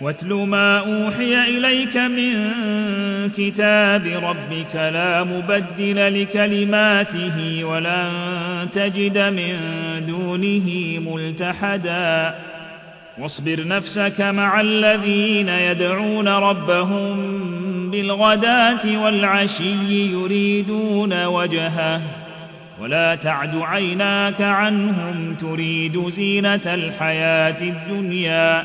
واتل ما أوحي إليك من كتاب ربك لا مبدل لكلماته ولن تجد من دونه ملتحدا. واصبر نفسك مع الذين يدعون ربهم بالغداة والعشي يريدون وجهه. ولا تعد عيناك عنهم تريد زينة الحياة الدنيا.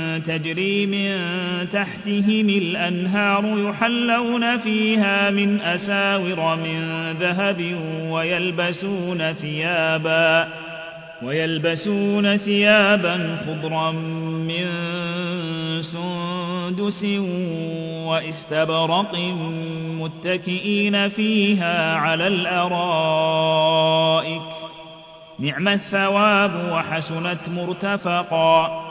تجري من تحتهم الأنهار يحلون فيها من أساور من ذهب ويلبسون ثيابا ويلبسون ثيابا خضرا من سندس واستبرق متكئين فيها على الأرائك. نعم الثواب وحسنت مرتفقا.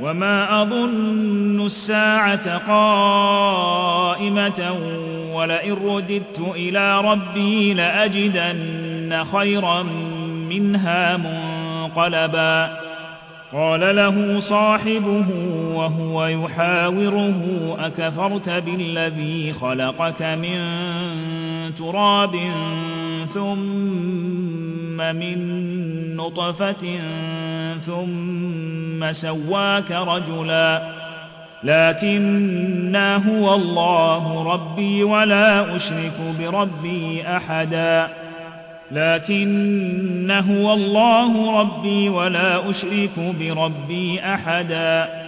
وما أظن الساعة قائمة ولئن رددت إلى ربي لاجدن خيرا منها منقلبا قال له صاحبه وهو يحاوره أكفرت بالذي خلقك من تراب ثم من نطفة ثم سواك رجلا لكنا هو الله ربي ولا أشرك بربي أحدا لكن هو الله ربي ولا أشرك بربي أحدا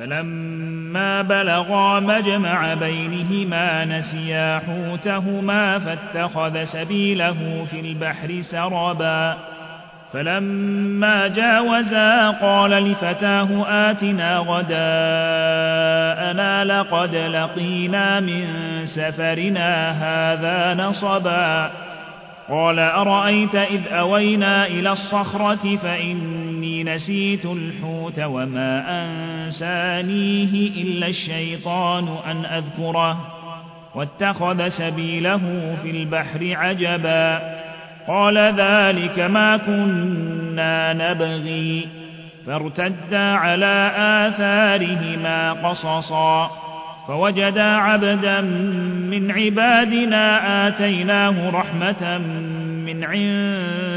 فلما بلغا مجمع بينهما نسيا حوتهما فاتخذ سبيله في البحر سربا. فلما جاوزا قال لفتاه آتنا غداءنا لقد لقينا من سفرنا هذا نصبا. قال أرأيت إذ أوينا إلى الصخرة فإني نسيت الحوت وما أنسانيه إلا الشيطان أن أذكره واتخذ سبيله في البحر عجبا. قال ذلك ما كنا نبغي فارتدا على آثارهما قصصا. فوجدا عبدا من عبادنا آتيناه رحمة من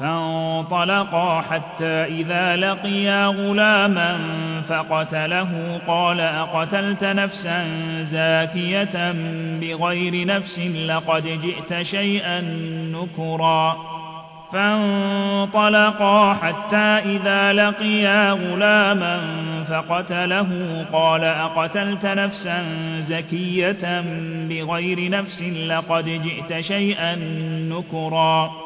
فانطلقا حتى إذا لقيا غلاما فقتله قال أقتلت نفسا زاكية بغير نفس لقد جئت شيئا نكرا. فانطلقا حتى إذا لقيا غلاما فقتله قال أقتلت نفسا زكية بغير نفس لقد جئت شيئا نكرا.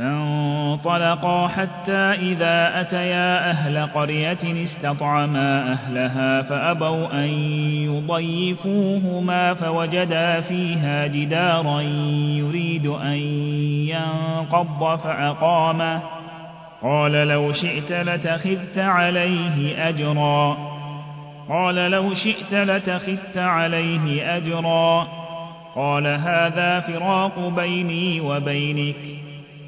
فانطلقا حتى إذا أتيا أهل قرية استطعما أهلها فأبوا أن يضيفوهما فوجدا فيها جدارا يريد أن ينقض فأقامه قال لو شئت لتخذت عليه أجرا قال لو شئت لتخذت عليه أجرا قال هذا فراق بيني وبينك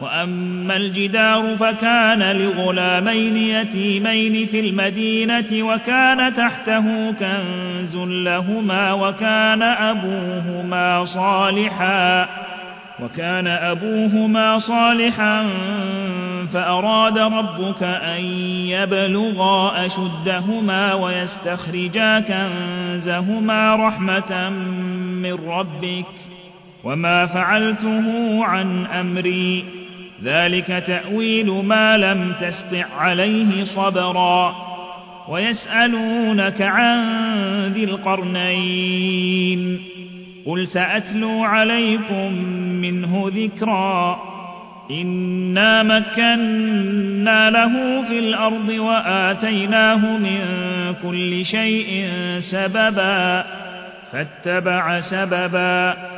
وأما الجدار فكان لغلامين يتيمين في المدينة وكان تحته كنز لهما وكان أبوهما صالحا وكان أبوهما صالحا فأراد ربك أن يبلغا أشدهما ويستخرجا كنزهما رحمة من ربك وما فعلته عن أمري ذلك تأويل ما لم تسطع عليه صبرا. ويسألونك عن ذي القرنين. قل سأتلو عليكم منه ذكرا. إنا مكنا له في الأرض وآتيناه من كل شيء سببا. فاتبع سببا.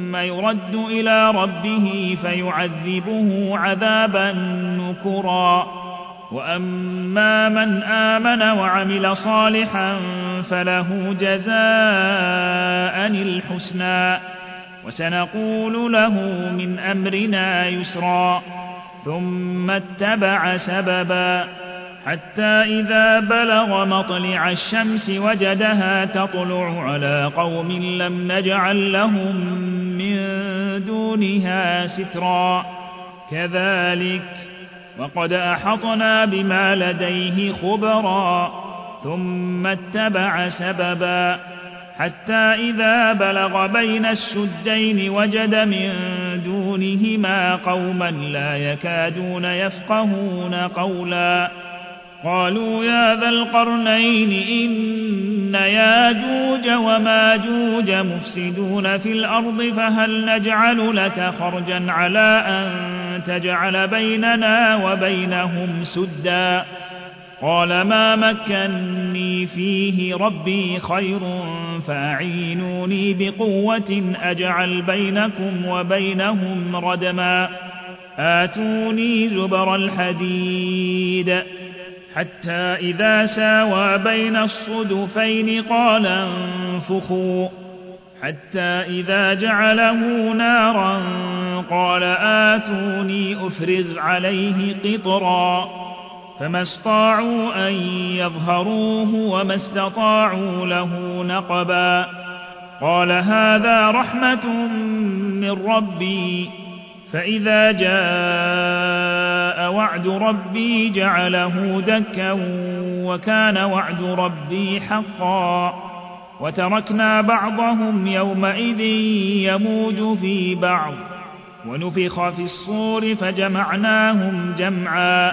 يرد إلى ربه فيعذبه عذابا نكرا. وأما من آمن وعمل صالحا فله جزاء الحسنى. وسنقول له من أمرنا يسرا. ثم اتبع سببا. حتى إذا بلغ مطلع الشمس وجدها تطلع على قوم لم نجعل لهم دونها سترا. كذلك وقد أحطنا بما لديه خبرا ثم اتبع سببا. حتى إذا بلغ بين السدين وجد من دونهما قوما لا يكادون يفقهون قولا. قالوا يا ذا القرنين إن ياجوج وماجوج مفسدون في الأرض فهل نجعل لك خرجا على أن تجعل بيننا وبينهم سدا؟ قال ما مكني فيه ربي خير فأعينوني بقوة أجعل بينكم وبينهم ردما. آتوني زبر الحديد. حتى إذا ساوى بين الصدفين قال انفخوا. حتى إذا جعله نارا قال آتوني أفرغ عليه قطرا. فما استطاعوا أن يظهروه وما استطاعوا له نقبا. قال هذا رحمة من ربي. فإذا جاء وعد ربي جعله دكا وكان وعد ربي حقا. وتركنا بعضهم يومئذ يموج في بعض. ونفخ في الصور فجمعناهم جمعا.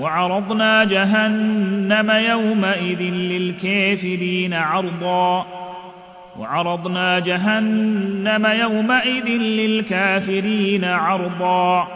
وعرضنا جهنم يومئذ للكافرين عرضا. وعرضنا جهنم يومئذ للكافرين عرضا.